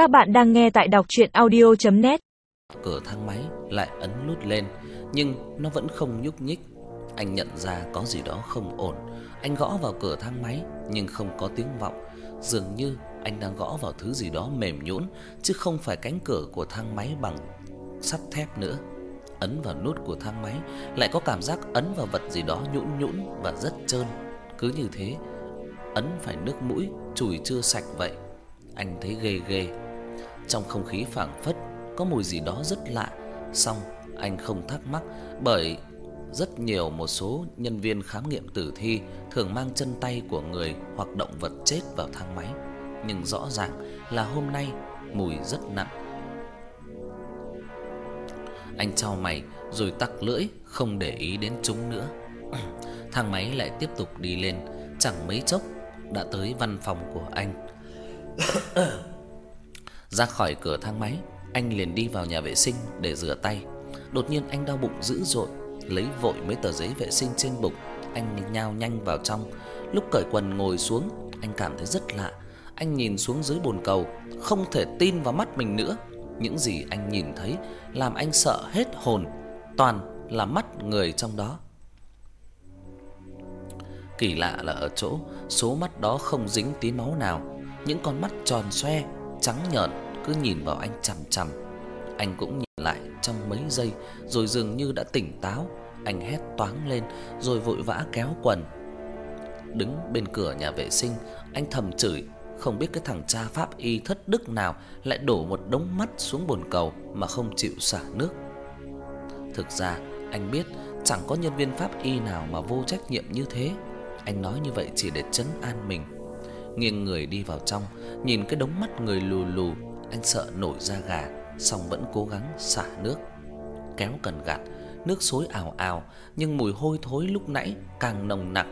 Các bạn đang nghe tại đọc audio net Cửa thang máy lại ấn nút lên, nhưng nó vẫn không nhúc nhích. Anh nhận ra có gì đó không ổn. Anh gõ vào cửa thang máy nhưng không có tiếng vọng, dường như anh đang gõ vào thứ gì đó mềm nhũn chứ không phải cánh cửa của thang máy bằng sắt thép nữa. Ấn vào nút của thang máy lại có cảm giác ấn vào vật gì đó nhũn nhũn và rất trơn. Cứ như thế, ấn phải nước mũi chùi chưa sạch vậy. Anh thấy ghê ghê. Trong không khí phảng phất có mùi gì đó rất lạ, song anh không thắc mắc bởi rất nhiều một số nhân viên khám nghiệm tử thi thường mang chân tay của người hoặc động vật chết vào thang máy, nhưng rõ ràng là hôm nay mùi rất nặng. Anh chau mày rồi tặc lưỡi không để ý đến chúng nữa. thang máy lại tiếp tục đi lên, chẳng mấy chốc đã tới văn phòng của anh. Ra khỏi cửa thang máy, anh liền đi vào nhà vệ sinh để rửa tay. Đột nhiên anh đau bụng dữ dội, lấy vội mấy tờ giấy vệ sinh trên bục, anh nhao nhanh vào trong. Lúc cởi quần ngồi xuống, anh cảm thấy rất lạ. Anh nhìn xuống dưới bồn cầu, không thể tin vào mắt mình nữa. Những gì anh nhìn thấy làm anh sợ hết hồn, toàn là mắt người trong đó. Kỳ lạ là ở chỗ số mắt đó không dính tí máu nào, những con mắt tròn xoe, trắng nhợn cứ nhìn vào anh chằm chằm. Anh cũng nhìn lại trong mấy giây rồi dường như đã tỉnh táo, anh hét toáng lên rồi vội vã kéo quần. Đứng bên cửa nhà vệ sinh, anh thầm chửi, không biết cái thằng cha pháp y thất đức nào lại đổ một đống mắt xuống bồn cầu mà không chịu xả nước. Thực ra, anh biết chẳng có nhân viên pháp y nào mà vô trách nhiệm như thế. Anh nói như vậy chỉ để trấn an mình. Nghiêng người đi vào trong, nhìn cái đống mắt người lù lù, anh sợ nổi da gà, song vẫn cố gắng xả nước. Kéo cần gạt, nước xối ào ào, nhưng mùi hôi thối lúc nãy càng nồng nặc.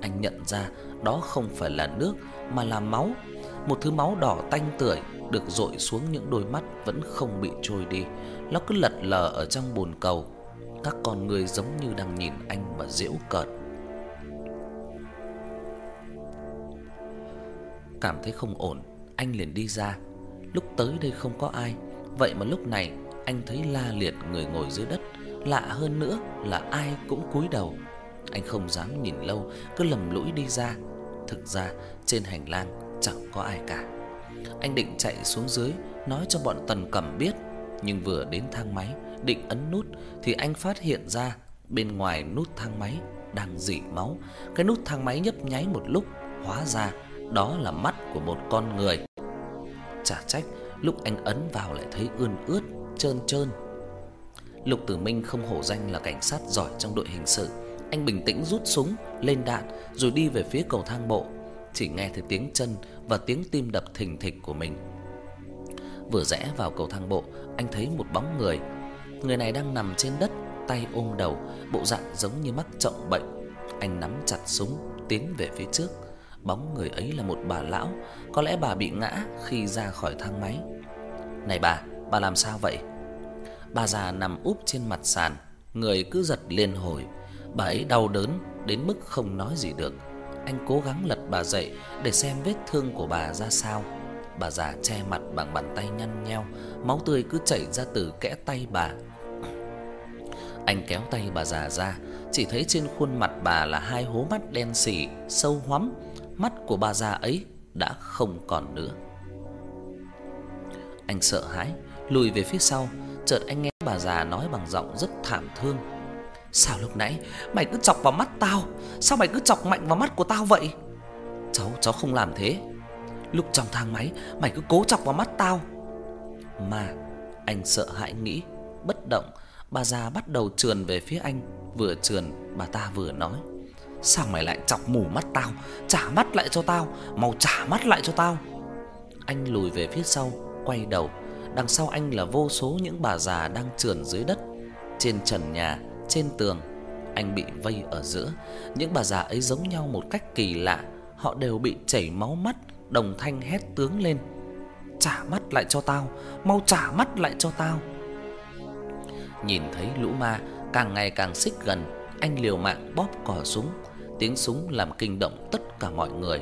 Anh nhận ra đó không phải là nước mà là máu, một thứ máu đỏ tanh tưởi được dội xuống những đôi mắt vẫn không bị trôi đi. Nó cứ lật lờ ở trong bồn cầu. Các con người giống như đang nhìn anh mà giễu cợt. Cảm thấy không ổn, anh liền đi ra. Lúc tới đây không có ai, vậy mà lúc này anh thấy la liệt người ngồi dưới đất, lạ hơn nữa là ai cũng cúi đầu. Anh không dám nhìn lâu, cứ lầm lũi đi ra. Thực ra trên hành lang chẳng có ai cả. Anh định chạy xuống dưới nói cho bọn Tần Cẩm biết, nhưng vừa đến thang máy định ấn nút thì anh phát hiện ra bên ngoài nút thang máy đang rỉ máu. Cái nút thang máy nhấp nháy một lúc, hóa ra đó là mắt của một con người. Chả trách lúc anh ấn vào lại thấy ươn ướt, trơn trơn. Lục Tử Minh không hổ danh là cảnh sát giỏi trong đội hình sự. Anh bình tĩnh rút súng, lên đạn rồi đi về phía cầu thang bộ, chỉ nghe thấy tiếng chân và tiếng tim đập thình thịch của mình. Vừa rẽ vào cầu thang bộ, anh thấy một bóng người. Người này đang nằm trên đất, tay ôm đầu, bộ dạng giống như mắc trọng bệnh. Anh nắm chặt súng, tiến về phía trước. Bóng người ấy là một bà lão, có lẽ bà bị ngã khi ra khỏi thang máy. "Này bà, bà làm sao vậy?" Bà già nằm úp trên mặt sàn, người cứ giật liên hồi. Bà ấy đau đớn đến mức không nói gì được. Anh cố gắng lật bà dậy để xem vết thương của bà ra sao. Bà già che mặt bằng bàn tay nhăn nheo, máu tươi cứ chảy ra từ kẽ tay bà. Anh kéo tay bà già ra, chỉ thấy trên khuôn mặt bà là hai hố mắt đen sì, sâu hoắm, mắt của bà già ấy đã không còn nữa. Anh sợ hãi, lùi về phía sau, chợt anh nghe bà già nói bằng giọng rất thảm thương. Sao lúc nãy mày cứ chọc vào mắt tao? Sao mày cứ chọc mạnh vào mắt của tao vậy? Cháu cháu không làm thế. Lúc trong thang máy mày cứ cố chọc vào mắt tao. Mà anh sợ hãi nghĩ, bất động, bà già bắt đầu trườn về phía anh, vừa trườn bà ta vừa nói: "Sao mày lại chọc mù mắt tao? Trả mắt lại cho tao, mau trả mắt lại cho tao." Anh lùi về phía sau, quay đầu, đằng sau anh là vô số những bà già đang trườn dưới đất, trên trần nhà trên tường, anh bị vây ở giữa, những bà già ấy giống nhau một cách kỳ lạ, họ đều bị chảy máu mắt, đồng thanh hét tướng lên: "Trả mắt lại cho tao, mau trả mắt lại cho tao." Nhìn thấy lũ ma càng ngày càng xích gần, anh liều mạng bóp cò súng, tiếng súng làm kinh động tất cả mọi người.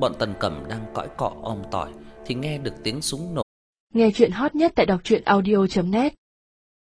Bọn Tần Cẩm đang cõi cọ om tỏi thì nghe được tiếng súng nổ. Nghe chuyện hot nhất tại đọc truyện audio net